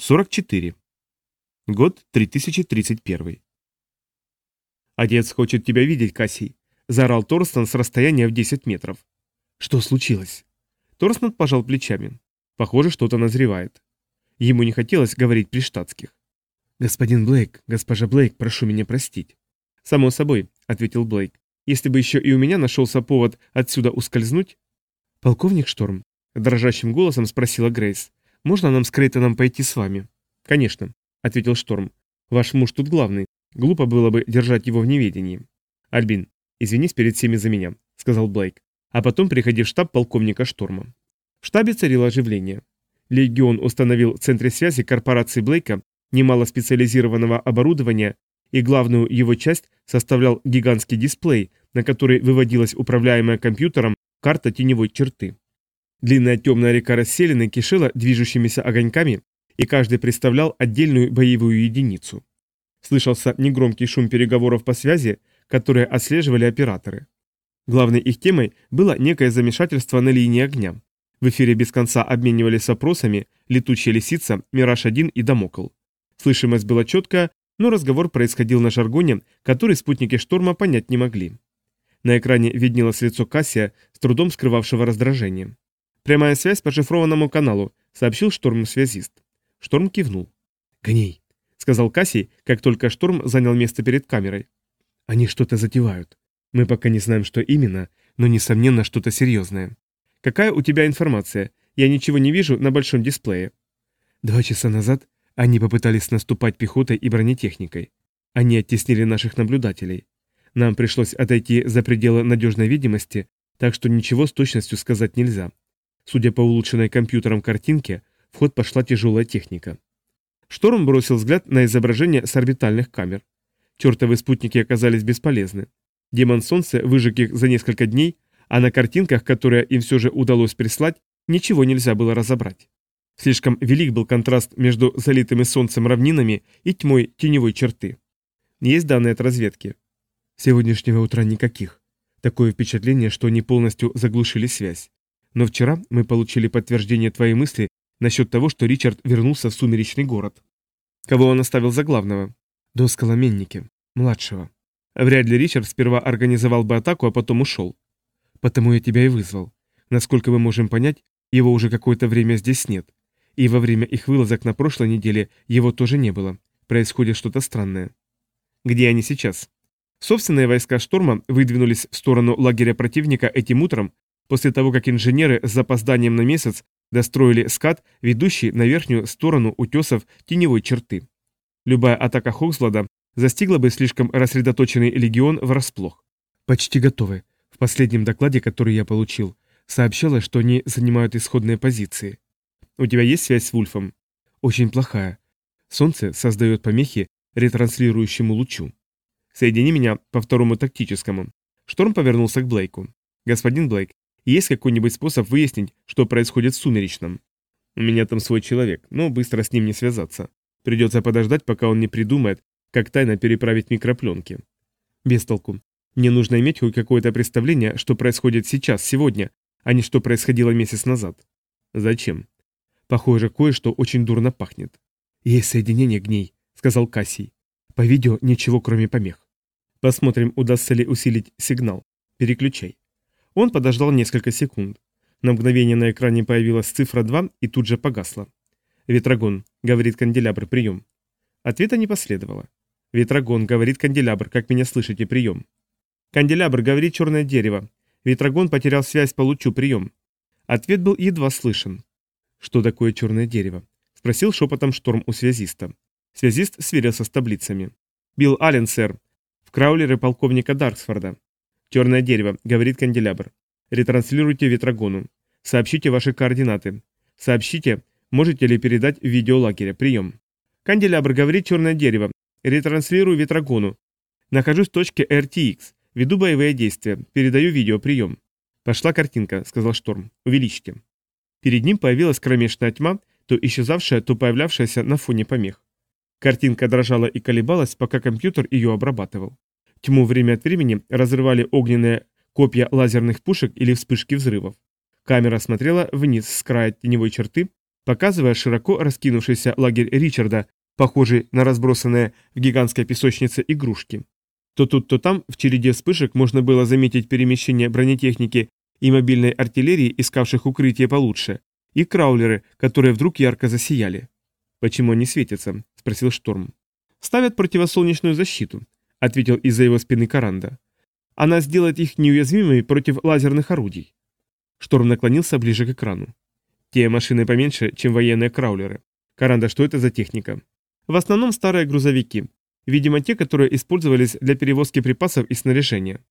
44. Год 3031. «Отец хочет тебя видеть, Кассий», — заорал Торстон с расстояния в 10 метров. «Что случилось?» Торстон пожал плечами. Похоже, что-то назревает. Ему не хотелось говорить при штатских. «Господин Блейк, госпожа Блейк, прошу меня простить». «Само собой», — ответил Блейк. «Если бы еще и у меня нашелся повод отсюда ускользнуть...» «Полковник Шторм?» — дрожащим голосом спросила Грейс. Можно нам с Крейтоном пойти с вами?» «Конечно», — ответил Шторм. «Ваш муж тут главный. Глупо было бы держать его в неведении». «Альбин, извинись перед всеми за меня», — сказал Блейк. А потом приходи в штаб полковника Шторма. В штабе царило оживление. Легион установил в центре связи корпорации Блейка немало специализированного оборудования, и главную его часть составлял гигантский дисплей, на который выводилась управляемая компьютером карта теневой черты. Длинная темная река расселены кишела движущимися огоньками, и каждый представлял отдельную боевую единицу. Слышался негромкий шум переговоров по связи, которые отслеживали операторы. Главной их темой было некое замешательство на линии огня. В эфире без конца обменивались вопросами «Летучая лисица», «Мираж-1» и «Дамокл». Слышимость была четкая, но разговор происходил на жаргоне, который спутники шторма понять не могли. На экране виднелось лицо Кассия, с трудом скрывавшего раздражение. «Прямая связь по шифрованному каналу», — сообщил Шторм-связист. Шторм кивнул. «Гней», — сказал Кассий, как только Шторм занял место перед камерой. «Они что-то затевают. Мы пока не знаем, что именно, но, несомненно, что-то серьезное. Какая у тебя информация? Я ничего не вижу на большом дисплее». Два часа назад они попытались наступать пехотой и бронетехникой. Они оттеснили наших наблюдателей. Нам пришлось отойти за пределы надежной видимости, так что ничего с точностью сказать нельзя. Судя по улучшенной компьютером картинке, в ход пошла тяжелая техника. Шторм бросил взгляд на изображение с орбитальных камер. Чертовы спутники оказались бесполезны. Демон солнце выжег их за несколько дней, а на картинках, которые им все же удалось прислать, ничего нельзя было разобрать. Слишком велик был контраст между залитыми солнцем равнинами и тьмой теневой черты. Есть данные от разведки. Сегодняшнего утра никаких. Такое впечатление, что они полностью заглушили связь. Но вчера мы получили подтверждение твоей мысли насчет того, что Ричард вернулся в сумеречный город. Кого он оставил за главного? до Менники, младшего. Вряд ли Ричард сперва организовал бы атаку, а потом ушел. Потому я тебя и вызвал. Насколько мы можем понять, его уже какое-то время здесь нет. И во время их вылазок на прошлой неделе его тоже не было. Происходит что-то странное. Где они сейчас? Собственные войска Шторма выдвинулись в сторону лагеря противника этим утром После того, как инженеры с запозданием на месяц достроили скат, ведущий на верхнюю сторону утесов теневой черты. Любая атака Хокслада застигла бы слишком рассредоточенный легион врасплох. «Почти готовы. В последнем докладе, который я получил, сообщалось, что они занимают исходные позиции. У тебя есть связь с Вульфом?» «Очень плохая. Солнце создает помехи ретранслирующему лучу. Соедини меня по второму тактическому». Шторм повернулся к Блейку. «Господин Блейк, есть какой-нибудь способ выяснить, что происходит в сумеречном? У меня там свой человек, но быстро с ним не связаться. Придется подождать, пока он не придумает, как тайно переправить микропленки. Без толку. Мне нужно иметь хоть какое-то представление, что происходит сейчас, сегодня, а не что происходило месяц назад. Зачем? Похоже, кое-что очень дурно пахнет. Есть соединение гней, сказал Кассий. По видео ничего, кроме помех. Посмотрим, удастся ли усилить сигнал. Переключай. Он подождал несколько секунд. На мгновение на экране появилась цифра 2 и тут же погасла. «Ветрогон», — говорит канделябр, — «прием». Ответа не последовало. «Ветрогон», — говорит канделябр, — «как меня слышите, прием». «Канделябр», — говорит черное дерево. «Ветрогон потерял связь, получу, прием». Ответ был едва слышен. «Что такое черное дерево?» — спросил шепотом шторм у связиста. Связист сверился с таблицами. «Билл Аллен, сэр. В Краулеры полковника Дарксфорда. «Черное дерево», — говорит канделябр. «Ретранслируйте ветрогону. Сообщите ваши координаты. Сообщите, можете ли передать видео лагеря. Прием». Канделябр говорит «Черное дерево». Ретранслирую ветрогону. Нахожусь в точке RTX. Веду боевые действия. Передаю видео. Прием. «Пошла картинка», — сказал Шторм. «Увеличьте». Перед ним появилась кромешная тьма, то исчезавшая, то появлявшаяся на фоне помех. Картинка дрожала и колебалась, пока компьютер ее обрабатывал тьму время от времени разрывали огненные копья лазерных пушек или вспышки взрывов. Камера смотрела вниз с края теневой черты, показывая широко раскинувшийся лагерь Ричарда, похожий на разбросанные в гигантской песочнице игрушки. То тут, то там в череде вспышек можно было заметить перемещение бронетехники и мобильной артиллерии, искавших укрытие получше, и краулеры, которые вдруг ярко засияли. «Почему они светятся?» – спросил Шторм. «Ставят противосолнечную защиту», — ответил из-за его спины Каранда. «Она сделает их неуязвимыми против лазерных орудий». Шторм наклонился ближе к экрану. «Те машины поменьше, чем военные краулеры. Каранда, что это за техника?» «В основном старые грузовики. Видимо, те, которые использовались для перевозки припасов и снаряжения».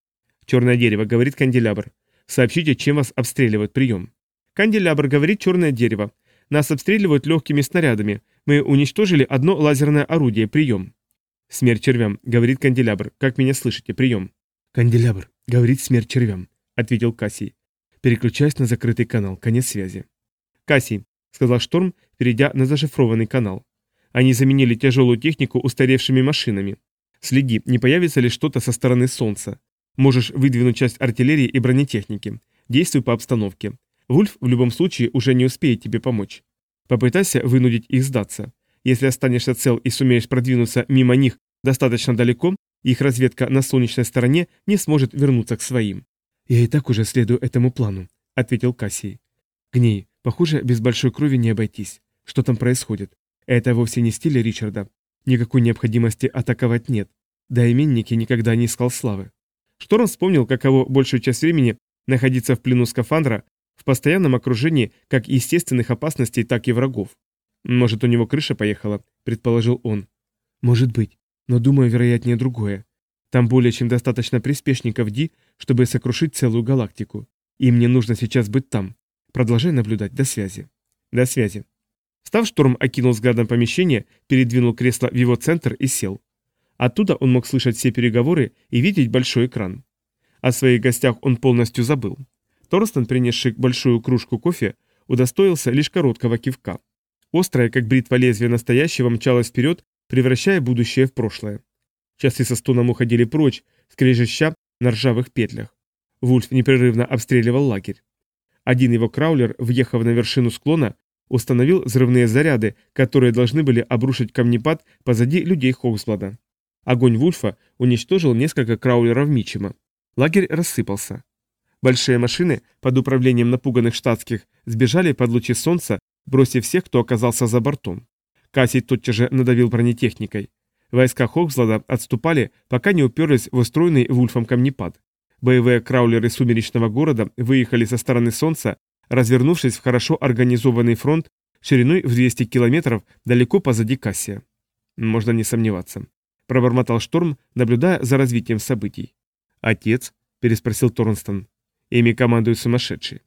«Черное дерево», — говорит канделябр. «Сообщите, чем вас обстреливают. Прием». «Канделябр, — говорит черное дерево. Нас обстреливают легкими снарядами. Мы уничтожили одно лазерное орудие. Прием». Смерть червям, говорит канделябр. Как меня слышите? Прием. Канделябр, говорит смерть червям, ответил Кассий. Переключаясь на закрытый канал, конец связи. Кассий, сказал Шторм, перейдя на зашифрованный канал. Они заменили тяжелую технику устаревшими машинами. Следи, не появится ли что-то со стороны Солнца. Можешь выдвинуть часть артиллерии и бронетехники. Действуй по обстановке. Вульф в любом случае уже не успеет тебе помочь. Попытайся вынудить их сдаться. Если останешься цел и сумеешь продвинуться мимо них достаточно далеко, их разведка на солнечной стороне не сможет вернуться к своим. «Я и так уже следую этому плану», — ответил Кассий. «Гней, похоже, без большой крови не обойтись. Что там происходит? Это вовсе не стиль Ричарда. Никакой необходимости атаковать нет. Да и Менники никогда не искал славы. Шторм вспомнил, каково большую часть времени находиться в плену скафандра, в постоянном окружении как естественных опасностей, так и врагов. «Может, у него крыша поехала?» – предположил он. «Может быть, но, думаю, вероятнее другое. Там более чем достаточно приспешников Ди, чтобы сокрушить целую галактику. И мне нужно сейчас быть там. Продолжай наблюдать. До связи». «До связи». Став шторм окинул взглядом помещение, передвинул кресло в его центр и сел. Оттуда он мог слышать все переговоры и видеть большой экран. О своих гостях он полностью забыл. Торстон, принесший большую кружку кофе, удостоился лишь короткого кивка острая, как бритва лезвия настоящего, мчалась вперед, превращая будущее в прошлое. Часы со стоном уходили прочь, скрежеща на ржавых петлях. Вульф непрерывно обстреливал лагерь. Один его краулер, въехав на вершину склона, установил взрывные заряды, которые должны были обрушить камнепад позади людей Хоксблада. Огонь Вульфа уничтожил несколько краулеров Мичима. Лагерь рассыпался. Большие машины под управлением напуганных штатских сбежали под лучи солнца бросив всех, кто оказался за бортом. Кассий тотчас же надавил бронетехникой. Войска Хокслада отступали, пока не уперлись в устроенный Вульфом камнепад. Боевые краулеры сумеречного города выехали со стороны солнца, развернувшись в хорошо организованный фронт шириной в 200 километров далеко позади Кассия. Можно не сомневаться. Пробормотал Шторм, наблюдая за развитием событий. «Отец?» – переспросил Торнстон. «Ими командует сумасшедший.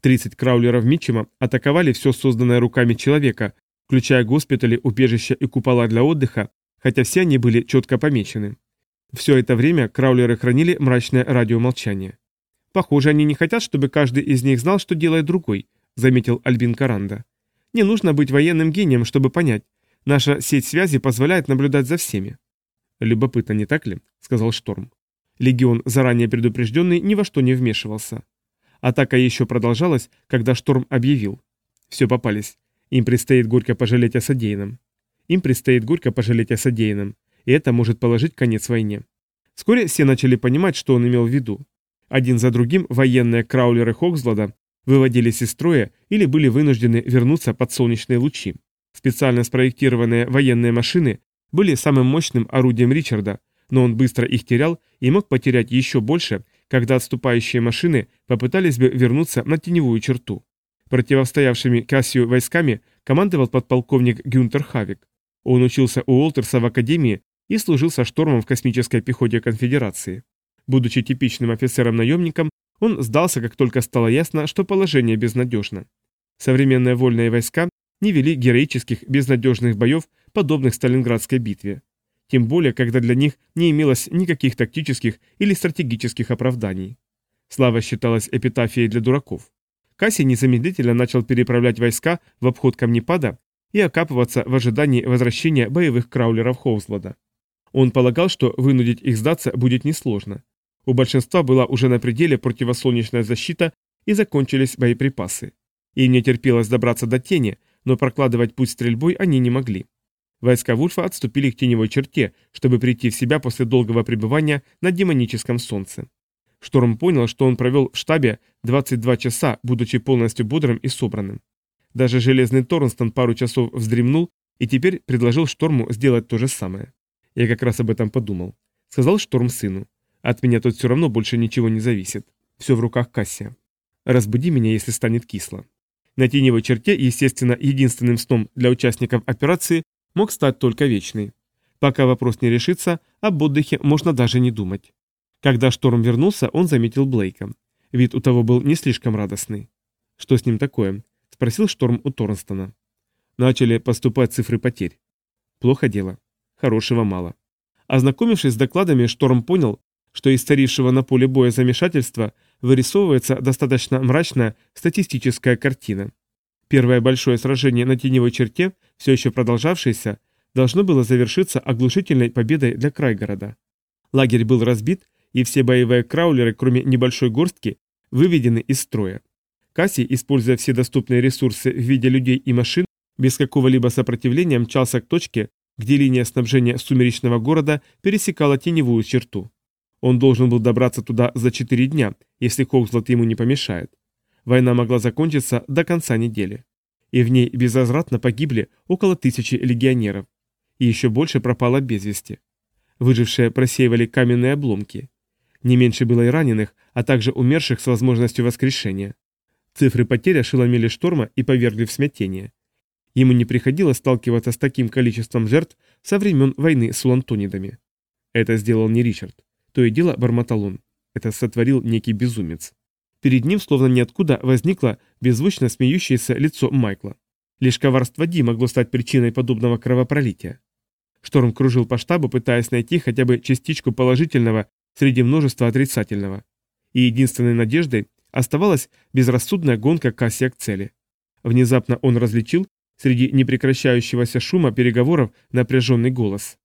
30 краулеров Митчема атаковали все созданное руками человека, включая госпитали, убежища и купола для отдыха, хотя все они были четко помечены. Все это время краулеры хранили мрачное радиомолчание. «Похоже, они не хотят, чтобы каждый из них знал, что делает другой», заметил Альбин Каранда. «Не нужно быть военным гением, чтобы понять. Наша сеть связи позволяет наблюдать за всеми». «Любопытно, не так ли?» — сказал Шторм. Легион, заранее предупрежденный, ни во что не вмешивался. Атака еще продолжалась, когда шторм объявил. Все попались. Им предстоит горько пожалеть о содеянном. Им предстоит горько пожалеть о содеянном. И это может положить конец войне. Вскоре все начали понимать, что он имел в виду. Один за другим военные краулеры Хоксглада выводились из строя или были вынуждены вернуться под солнечные лучи. Специально спроектированные военные машины были самым мощным орудием Ричарда, но он быстро их терял и мог потерять еще больше, когда отступающие машины попытались бы вернуться на теневую черту. Противостоявшими Кассию войсками командовал подполковник Гюнтер Хавик. Он учился у Уолтерса в Академии и служил со штормом в космической пехоте конфедерации. Будучи типичным офицером-наемником, он сдался, как только стало ясно, что положение безнадежно. Современные вольные войска не вели героических, безнадежных боев, подобных Сталинградской битве тем более, когда для них не имелось никаких тактических или стратегических оправданий. Слава считалась эпитафией для дураков. Кассий незамедлительно начал переправлять войска в обход камнепада и окапываться в ожидании возвращения боевых краулеров Хоузлада. Он полагал, что вынудить их сдаться будет несложно. У большинства была уже на пределе противосолнечная защита и закончились боеприпасы. Им не терпелось добраться до тени, но прокладывать путь стрельбой они не могли. Войска Вульфа отступили к теневой черте, чтобы прийти в себя после долгого пребывания на демоническом солнце. Шторм понял, что он провел в штабе 22 часа, будучи полностью бодрым и собранным. Даже железный Торнстон пару часов вздремнул и теперь предложил Шторму сделать то же самое. Я как раз об этом подумал. Сказал Шторм сыну. От меня тут все равно больше ничего не зависит. Все в руках Кассия. Разбуди меня, если станет кисло. На теневой черте, естественно, единственным сном для участников операции мог стать только вечный. Пока вопрос не решится, об отдыхе можно даже не думать. Когда шторм вернулся, он заметил Блейка. Вид у того был не слишком радостный. «Что с ним такое?» – спросил шторм у Торнстона. Начали поступать цифры потерь. Плохо дело. Хорошего мало. Ознакомившись с докладами, Шторм понял, что из царившего на поле боя замешательства вырисовывается достаточно мрачная статистическая картина. Первое большое сражение на Теневой черте, все еще продолжавшееся, должно было завершиться оглушительной победой для Крайгорода. Лагерь был разбит, и все боевые краулеры, кроме небольшой горстки, выведены из строя. Касси, используя все доступные ресурсы в виде людей и машин, без какого-либо сопротивления мчался к точке, где линия снабжения сумеречного города пересекала теневую черту. Он должен был добраться туда за четыре дня, если Хокслот ему не помешает. Война могла закончиться до конца недели. И в ней безвозвратно погибли около тысячи легионеров. И еще больше пропало без вести. Выжившие просеивали каменные обломки. Не меньше было и раненых, а также умерших с возможностью воскрешения. Цифры потерь ошеломили шторма и повергли в смятение. Ему не приходилось сталкиваться с таким количеством жертв со времен войны с лантонидами. Это сделал не Ричард. То и дело бормотал. Это сотворил некий безумец. Перед ним, словно ниоткуда, возникло беззвучно смеющееся лицо Майкла. Лишь коварство Ди могло стать причиной подобного кровопролития. Шторм кружил по штабу, пытаясь найти хотя бы частичку положительного среди множества отрицательного. И единственной надеждой оставалась безрассудная гонка Кассия к цели. Внезапно он различил среди непрекращающегося шума переговоров напряженный голос.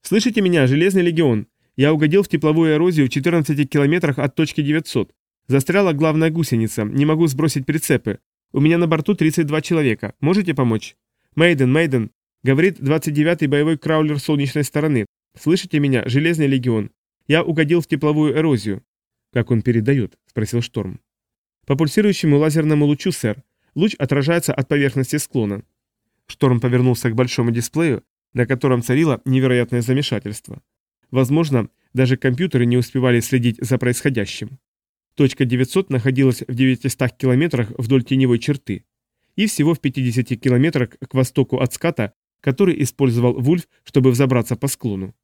«Слышите меня, Железный легион? Я угодил в тепловую эрозию в 14 километрах от точки 900. Застряла главная гусеница, не могу сбросить прицепы. У меня на борту 32 человека. Можете помочь? Мейден, Мейден, говорит 29-й боевой краулер солнечной стороны. Слышите меня, Железный легион? Я угодил в тепловую эрозию. Как он передает? Спросил Шторм. По пульсирующему лазерному лучу, сэр. Луч отражается от поверхности склона. Шторм повернулся к большому дисплею, на котором царило невероятное замешательство. Возможно, даже компьютеры не успевали следить за происходящим. Точка 900 находилась в 900 километрах вдоль теневой черты и всего в 50 километрах к востоку от ската, который использовал Вульф, чтобы взобраться по склону.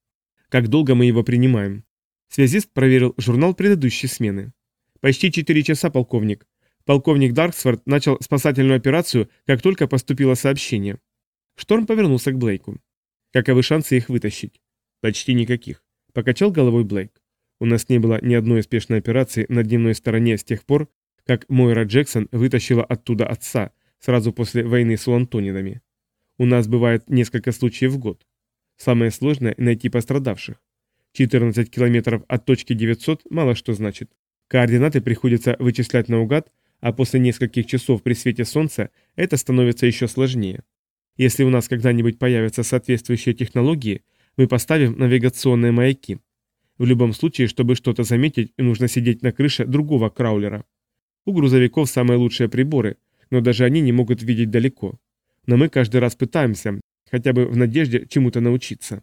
Как долго мы его принимаем? Связист проверил журнал предыдущей смены. Почти 4 часа, полковник. Полковник Дарксфорд начал спасательную операцию, как только поступило сообщение. Шторм повернулся к Блейку. Каковы шансы их вытащить? Почти никаких. Покачал головой Блейк. У нас не было ни одной успешной операции на дневной стороне с тех пор, как Мойра Джексон вытащила оттуда отца, сразу после войны с Уантонинами. У нас бывает несколько случаев в год. Самое сложное – найти пострадавших. 14 километров от точки 900 мало что значит. Координаты приходится вычислять наугад, а после нескольких часов при свете солнца это становится еще сложнее. Если у нас когда-нибудь появятся соответствующие технологии, мы поставим навигационные маяки – в любом случае, чтобы что-то заметить, нужно сидеть на крыше другого краулера. У грузовиков самые лучшие приборы, но даже они не могут видеть далеко. Но мы каждый раз пытаемся, хотя бы в надежде чему-то научиться.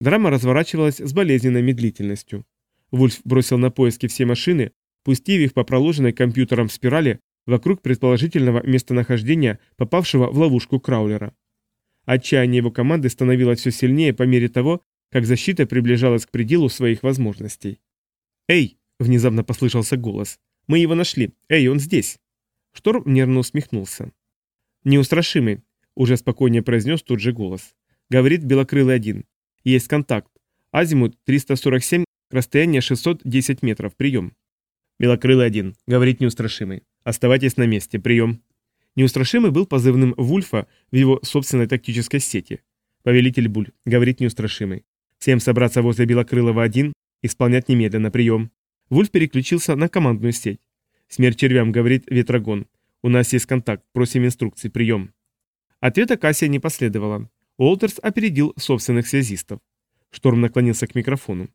Драма разворачивалась с болезненной медлительностью. Вульф бросил на поиски все машины, пустив их по проложенной компьютером спирали вокруг предположительного местонахождения попавшего в ловушку краулера. Отчаяние его команды становилось все сильнее по мере того, как защита приближалась к пределу своих возможностей. «Эй!» — внезапно послышался голос. «Мы его нашли! Эй, он здесь!» Шторм нервно усмехнулся. «Неустрашимый!» — уже спокойнее произнес тот же голос. Говорит белокрылый один. «Есть контакт. Азимут 347, расстояние 610 метров. Прием!» «Белокрылый один!» — говорит неустрашимый. «Оставайтесь на месте. Прием!» Неустрашимый был позывным Вульфа в его собственной тактической сети. «Повелитель Буль», — говорит неустрашимый. Всем собраться возле Белокрылого один, исполнять немедленно прием. Вульф переключился на командную сеть. Смерть червям, говорит Ветрогон. У нас есть контакт, просим инструкции прием. Ответа Кассия не последовало. Уолтерс опередил собственных связистов. Шторм наклонился к микрофону.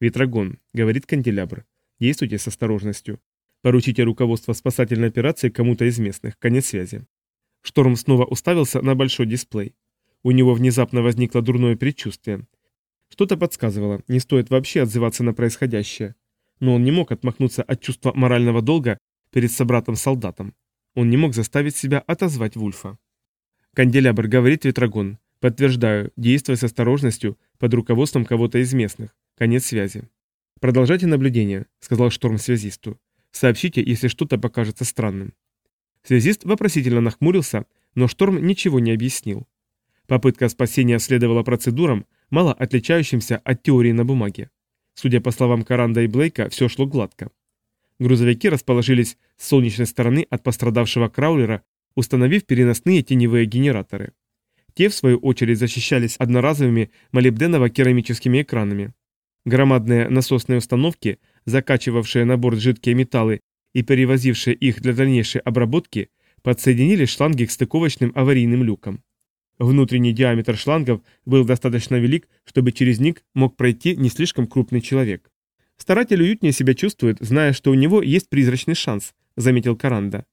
«Ветрогон», — говорит канделябр, — «действуйте с осторожностью. Поручите руководство спасательной операции кому-то из местных. Конец связи». Шторм снова уставился на большой дисплей. У него внезапно возникло дурное предчувствие — что-то подсказывало, не стоит вообще отзываться на происходящее. Но он не мог отмахнуться от чувства морального долга перед собратом-солдатом. Он не мог заставить себя отозвать Вульфа. «Канделябр, — говорит Ветрогон, — подтверждаю, действуя с осторожностью под руководством кого-то из местных. Конец связи». «Продолжайте наблюдение», — сказал Шторм связисту. «Сообщите, если что-то покажется странным». Связист вопросительно нахмурился, но Шторм ничего не объяснил. Попытка спасения следовала процедурам, мало отличающимся от теории на бумаге. Судя по словам Каранда и Блейка, все шло гладко. Грузовики расположились с солнечной стороны от пострадавшего краулера, установив переносные теневые генераторы. Те, в свою очередь, защищались одноразовыми молибденово-керамическими экранами. Громадные насосные установки, закачивавшие на борт жидкие металлы и перевозившие их для дальнейшей обработки, подсоединили шланги к стыковочным аварийным люкам. Внутренний диаметр шлангов был достаточно велик, чтобы через них мог пройти не слишком крупный человек. «Старатель уютнее себя чувствует, зная, что у него есть призрачный шанс», — заметил Каранда.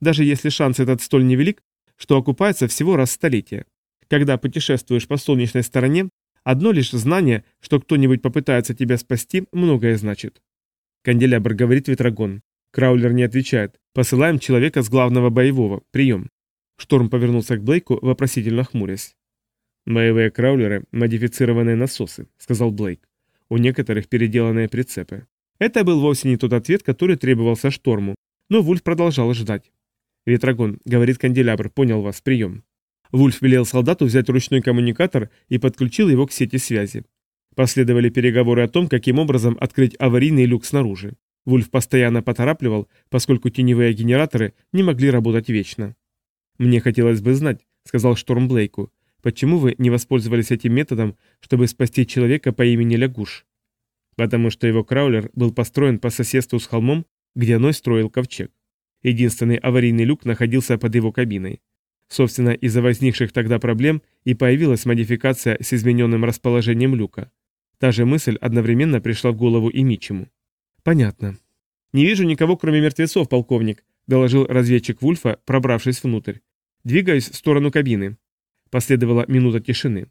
«Даже если шанс этот столь невелик, что окупается всего раз в столетие. Когда путешествуешь по солнечной стороне, одно лишь знание, что кто-нибудь попытается тебя спасти, многое значит». «Канделябр», — говорит ветрагон. Краулер не отвечает. «Посылаем человека с главного боевого. Прием». Шторм повернулся к Блейку, вопросительно хмурясь. «Боевые краулеры — модифицированные насосы», — сказал Блейк. «У некоторых переделанные прицепы». Это был вовсе не тот ответ, который требовался Шторму, но Вульф продолжал ждать. «Ветрогон», — говорит канделябр, — «понял вас, прием». Вульф велел солдату взять ручной коммуникатор и подключил его к сети связи. Последовали переговоры о том, каким образом открыть аварийный люк снаружи. Вульф постоянно поторапливал, поскольку теневые генераторы не могли работать вечно. «Мне хотелось бы знать», — сказал Шторм Блейку, «почему вы не воспользовались этим методом, чтобы спасти человека по имени Лягуш?» «Потому что его краулер был построен по соседству с холмом, где Ной строил ковчег. Единственный аварийный люк находился под его кабиной. Собственно, из-за возникших тогда проблем и появилась модификация с измененным расположением люка. Та же мысль одновременно пришла в голову и Мичему. «Понятно». «Не вижу никого, кроме мертвецов, полковник», — доложил разведчик Вульфа, пробравшись внутрь. Двигаясь в сторону кабины. Последовала минута тишины.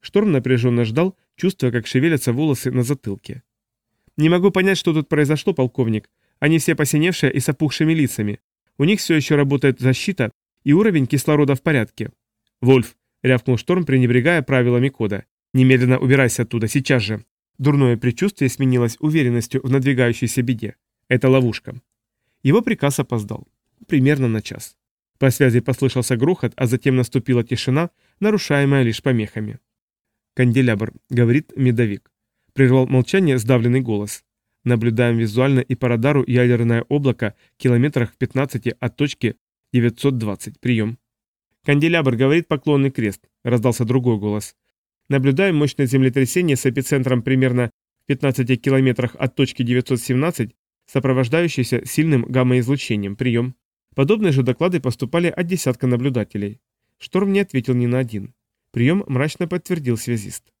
Шторм напряженно ждал, чувствуя, как шевелятся волосы на затылке. «Не могу понять, что тут произошло, полковник. Они все посиневшие и с опухшими лицами. У них все еще работает защита, и уровень кислорода в порядке». «Вольф», — рявкнул Шторм, пренебрегая правилами кода. «Немедленно убирайся оттуда, сейчас же». Дурное предчувствие сменилось уверенностью в надвигающейся беде. Это ловушка. Его приказ опоздал. Примерно на час. По связи послышался грохот, а затем наступила тишина, нарушаемая лишь помехами. «Канделябр», — говорит медовик. Прервал молчание сдавленный голос. Наблюдаем визуально и по радару ядерное облако в километрах в 15 от точки 920. Прием. «Канделябр», — говорит поклонный крест, — раздался другой голос. Наблюдаем мощное землетрясение с эпицентром примерно в 15 километрах от точки 917, сопровождающееся сильным гамма-излучением. Прием. Подобные же доклады поступали от десятка наблюдателей. Шторм не ответил ни на один. Прием мрачно подтвердил связист.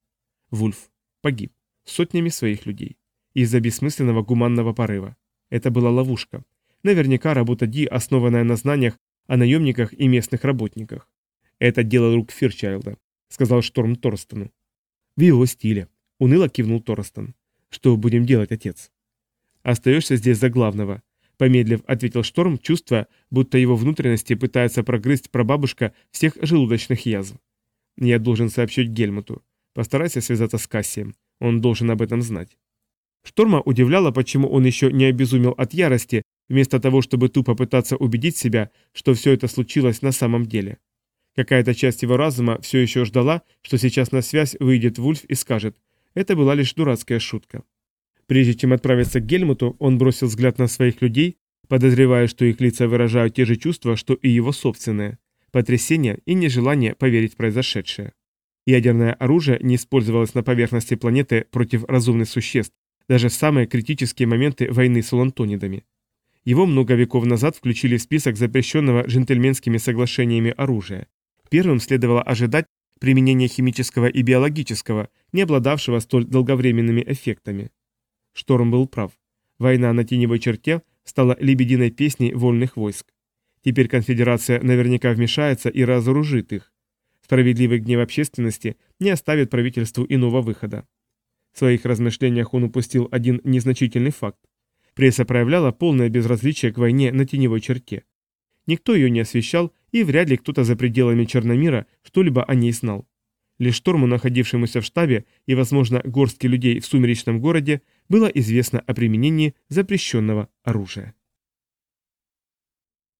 Вульф погиб сотнями своих людей. Из-за бессмысленного гуманного порыва. Это была ловушка. Наверняка работа Ди, основанная на знаниях о наемниках и местных работниках. «Это дело рук Фирчайлда», — сказал Шторм Торстону. «В его стиле», — уныло кивнул Торстон. «Что будем делать, отец?» «Остаешься здесь за главного», Помедлив, ответил Шторм, чувствуя, будто его внутренности пытается прогрызть прабабушка всех желудочных язв. «Я должен сообщить Гельмуту. Постарайся связаться с Кассием. Он должен об этом знать». Шторма удивляло, почему он еще не обезумел от ярости, вместо того, чтобы тупо пытаться убедить себя, что все это случилось на самом деле. Какая-то часть его разума все еще ждала, что сейчас на связь выйдет Вульф и скажет, это была лишь дурацкая шутка. Прежде чем отправиться к Гельмуту, он бросил взгляд на своих людей, подозревая, что их лица выражают те же чувства, что и его собственные – потрясение и нежелание поверить в произошедшее. Ядерное оружие не использовалось на поверхности планеты против разумных существ, даже в самые критические моменты войны с лантонидами. Его много веков назад включили в список запрещенного джентльменскими соглашениями оружия. Первым следовало ожидать применения химического и биологического, не обладавшего столь долговременными эффектами. Шторм был прав. Война на Теневой черте стала лебединой песней вольных войск. Теперь конфедерация наверняка вмешается и разоружит их. Справедливый гнев общественности не оставит правительству иного выхода. В своих размышлениях он упустил один незначительный факт. Пресса проявляла полное безразличие к войне на теневой черте. Никто ее не освещал, и вряд ли кто-то за пределами Черномира что-либо о ней знал. Лишь Шторму, находившемуся в штабе, и, возможно, горстке людей в сумеречном городе, было известно о применении запрещенного оружия.